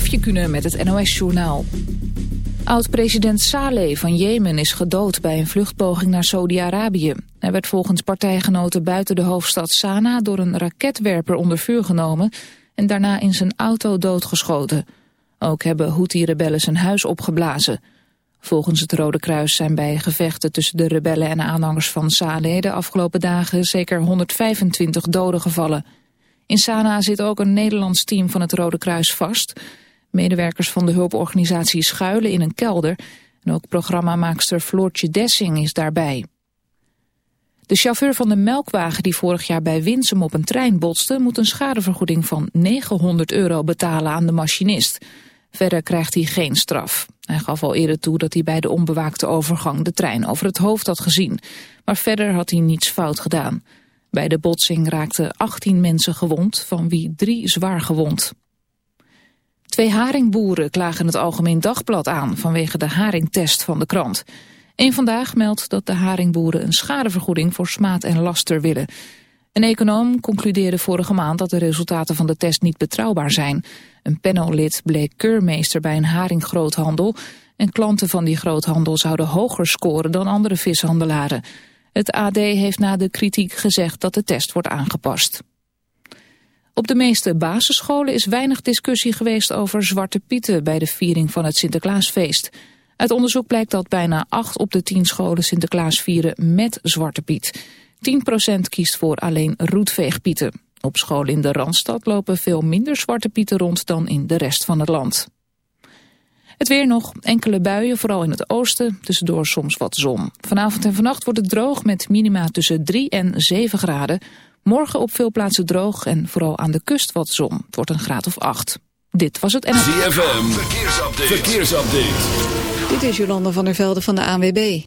Met het NOS-journaal. Oud-president Saleh van Jemen is gedood bij een vluchtpoging naar Saudi-Arabië. Hij werd volgens partijgenoten buiten de hoofdstad Sanaa door een raketwerper onder vuur genomen en daarna in zijn auto doodgeschoten. Ook hebben Houthi-rebellen zijn huis opgeblazen. Volgens het Rode Kruis zijn bij gevechten tussen de rebellen en aanhangers van Saleh de afgelopen dagen zeker 125 doden gevallen. In Sanaa zit ook een Nederlands team van het Rode Kruis vast. Medewerkers van de hulporganisatie schuilen in een kelder. En ook programmamaakster Floortje Dessing is daarbij. De chauffeur van de melkwagen die vorig jaar bij Winsum op een trein botste... moet een schadevergoeding van 900 euro betalen aan de machinist. Verder krijgt hij geen straf. Hij gaf al eerder toe dat hij bij de onbewaakte overgang de trein over het hoofd had gezien. Maar verder had hij niets fout gedaan. Bij de botsing raakten 18 mensen gewond, van wie drie zwaar gewond. Twee haringboeren klagen het Algemeen Dagblad aan vanwege de haringtest van de krant. Eén vandaag meldt dat de haringboeren een schadevergoeding voor smaad en laster willen. Een econoom concludeerde vorige maand dat de resultaten van de test niet betrouwbaar zijn. Een panellid bleek keurmeester bij een haringgroothandel... en klanten van die groothandel zouden hoger scoren dan andere vishandelaren. Het AD heeft na de kritiek gezegd dat de test wordt aangepast. Op de meeste basisscholen is weinig discussie geweest over Zwarte Pieten bij de viering van het Sinterklaasfeest. Uit onderzoek blijkt dat bijna 8 op de 10 scholen Sinterklaas vieren met Zwarte Piet. 10% kiest voor alleen roetveegpieten. Op scholen in de Randstad lopen veel minder Zwarte Pieten rond dan in de rest van het land. Het weer nog, enkele buien, vooral in het oosten, tussendoor soms wat zon. Vanavond en vannacht wordt het droog met minima tussen 3 en 7 graden. Morgen op veel plaatsen droog en vooral aan de kust wat zon. Het wordt een graad of 8. Dit was het NLV. ZFM, verkeersupdate. verkeersupdate. Dit is Jolanda van der Velde van de ANWB.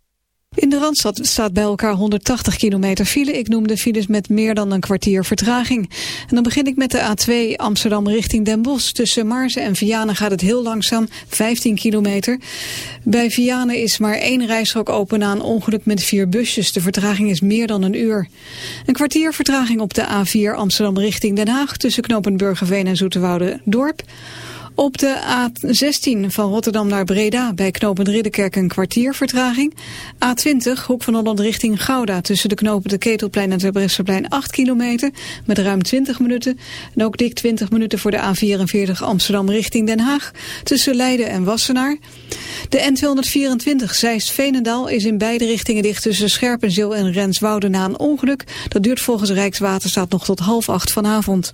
In de Randstad staat bij elkaar 180 kilometer file. Ik noem de files met meer dan een kwartier vertraging. En dan begin ik met de A2 Amsterdam richting Den Bosch. Tussen Marsen en Vianen gaat het heel langzaam, 15 kilometer. Bij Vianen is maar één rijstrook open na een ongeluk met vier busjes. De vertraging is meer dan een uur. Een kwartier vertraging op de A4 Amsterdam richting Den Haag... tussen Knopenburgerveen en Zoeterwoude Dorp... Op de A16 van Rotterdam naar Breda bij knooppunt Ridderkerk een kwartier vertraging. A20 Hoek van Holland richting Gouda tussen de knopen de Ketelplein en Terbrechtseplein 8 kilometer met ruim 20 minuten. En ook dik 20 minuten voor de A44 Amsterdam richting Den Haag tussen Leiden en Wassenaar. De N224 Zeist-Veenendaal is in beide richtingen dicht tussen Scherpenzeel en Renswoude na een ongeluk. Dat duurt volgens Rijkswaterstaat nog tot half acht vanavond.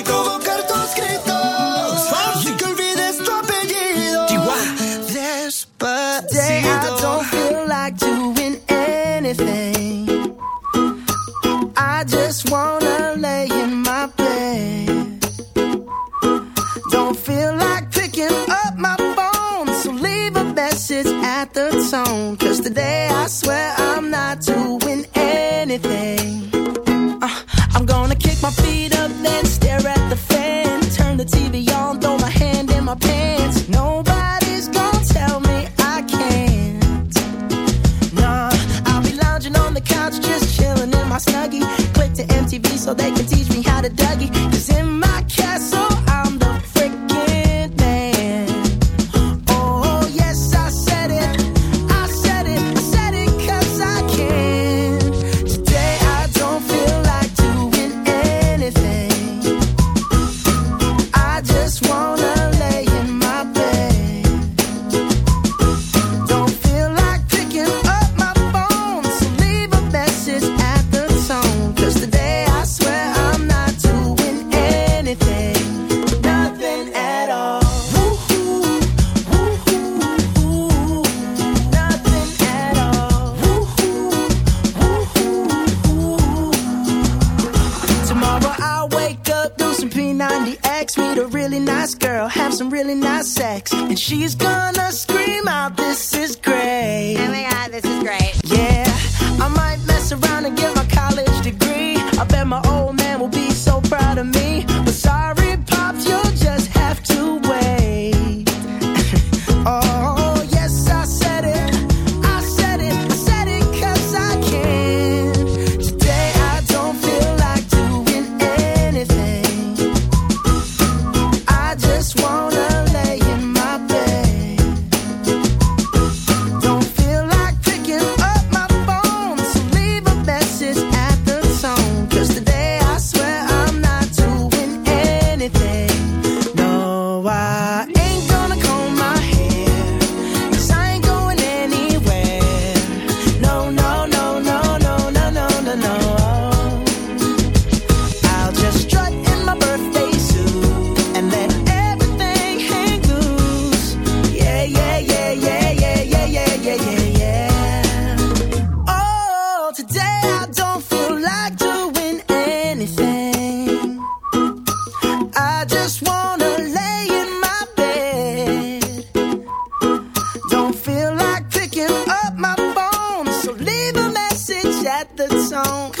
song.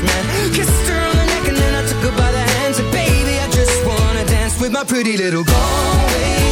with an Kissed her on the neck and then I took her by the hands. And baby, I just wanna dance with my pretty little Galway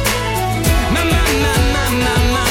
My, my, my, my.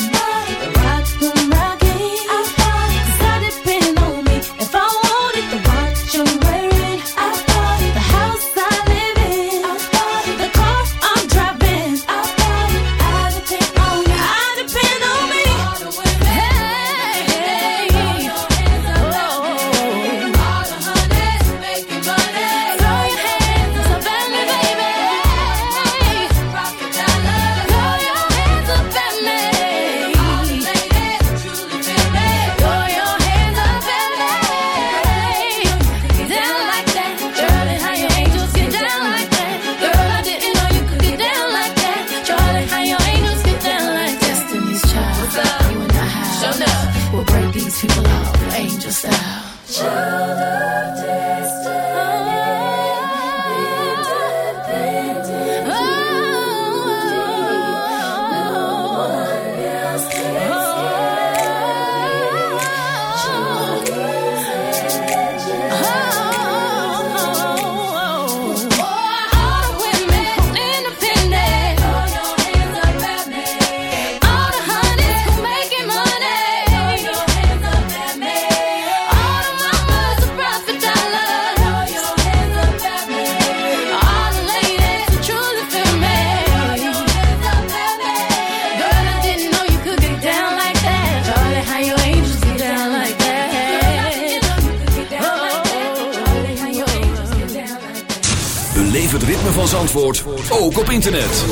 internet.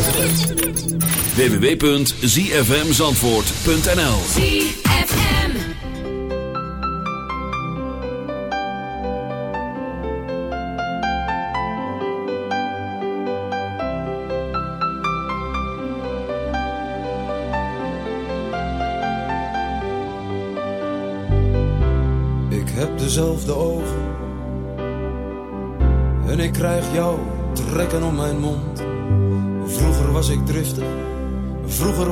www.zfmzandvoort.nl ZFM. Ik heb dezelfde ogen. En ik krijg jou trekken om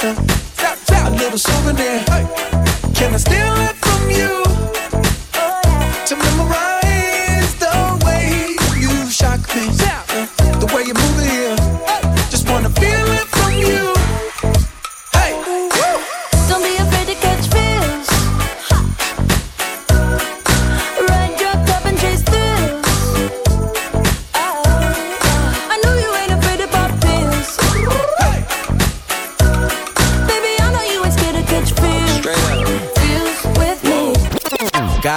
Uh, a little souvenir. Can I steal it from you? To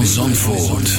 van Zandvoort.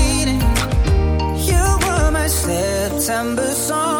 September song.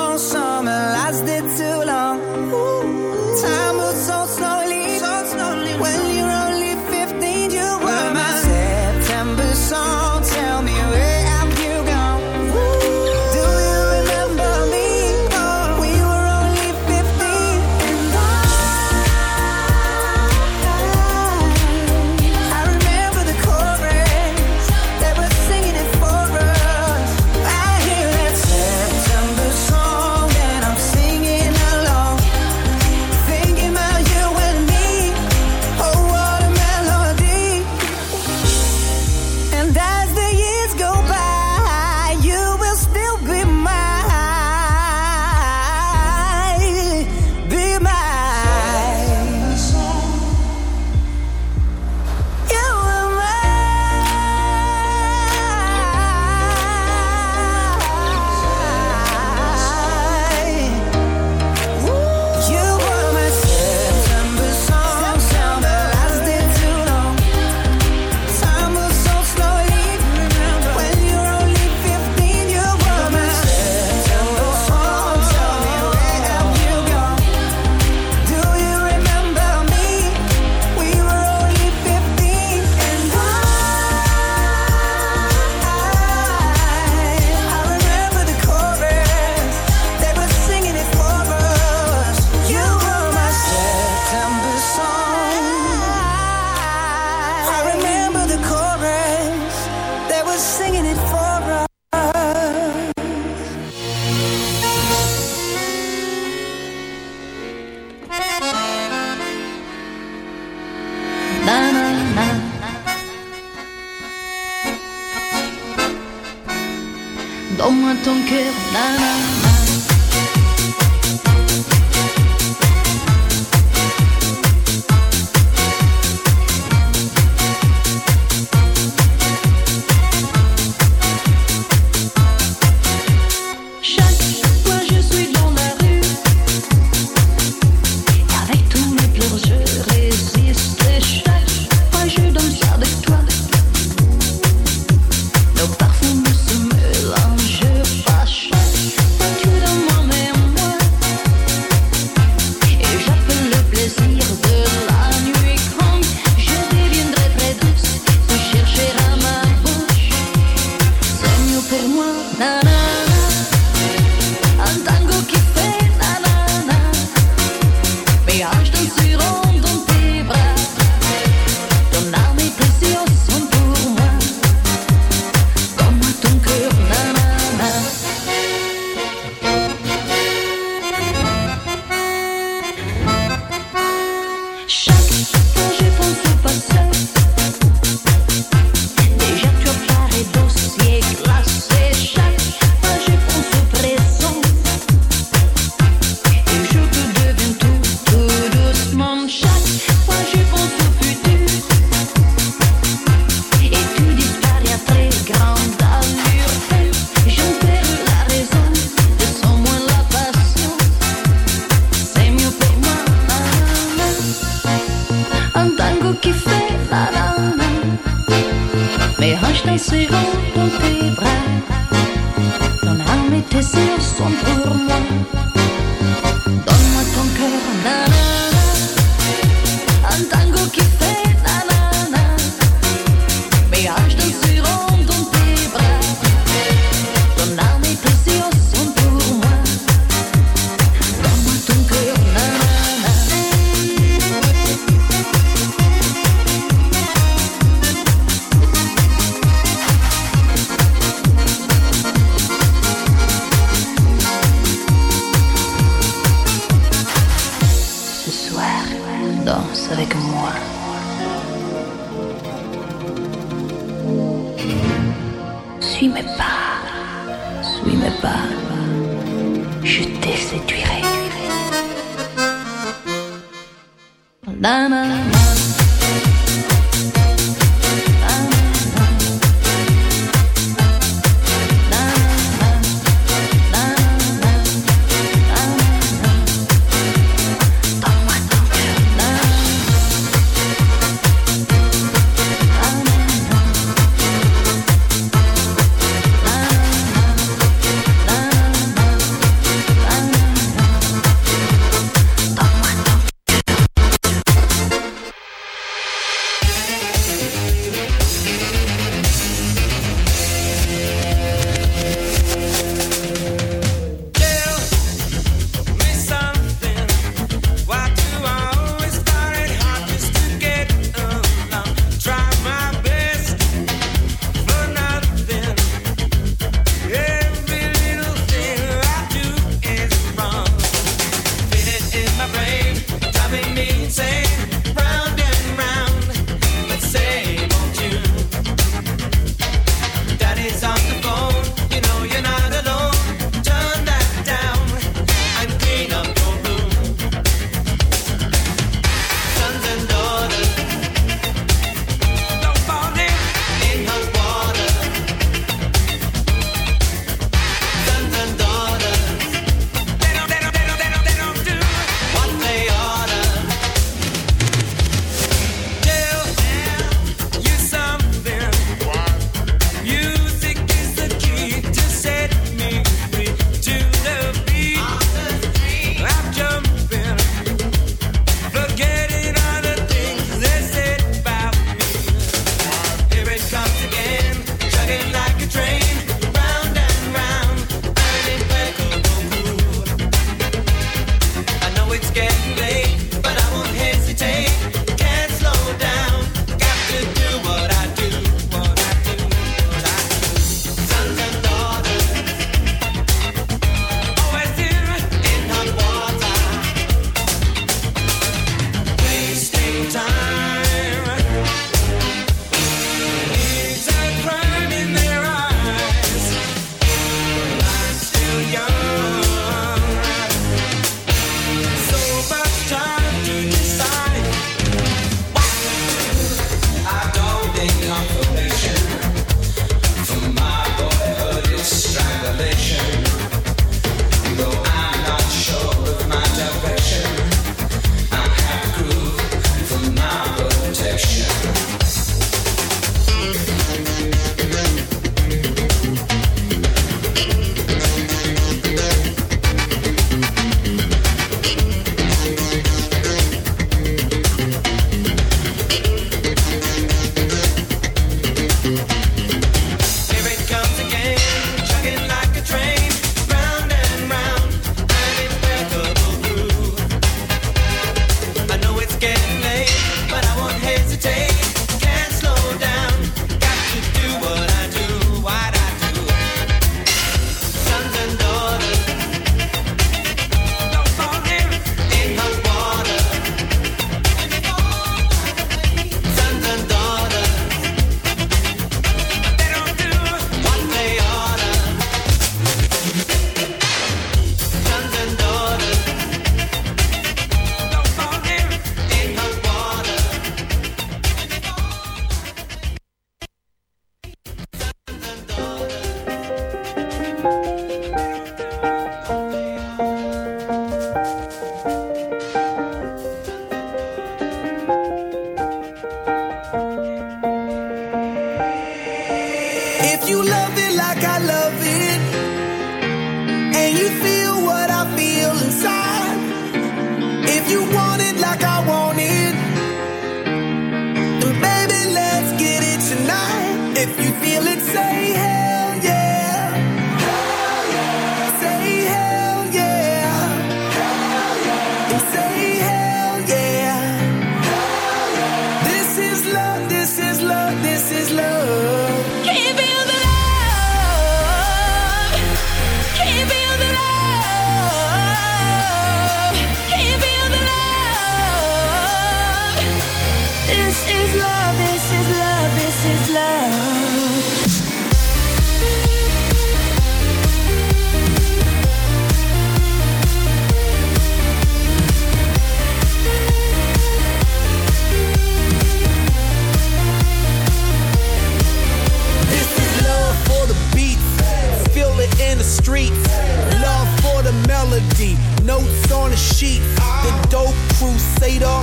Notes on a sheet. The dope crusader.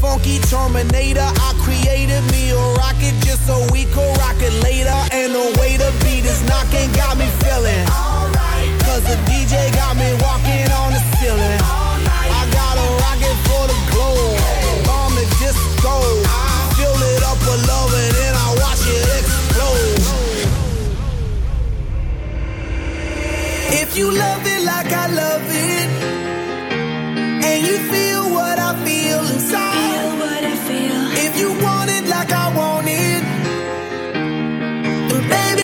Funky Terminator. I created me a rocket just so we could rock it later. And the way the beat is knocking got me feeling. Cause the DJ got me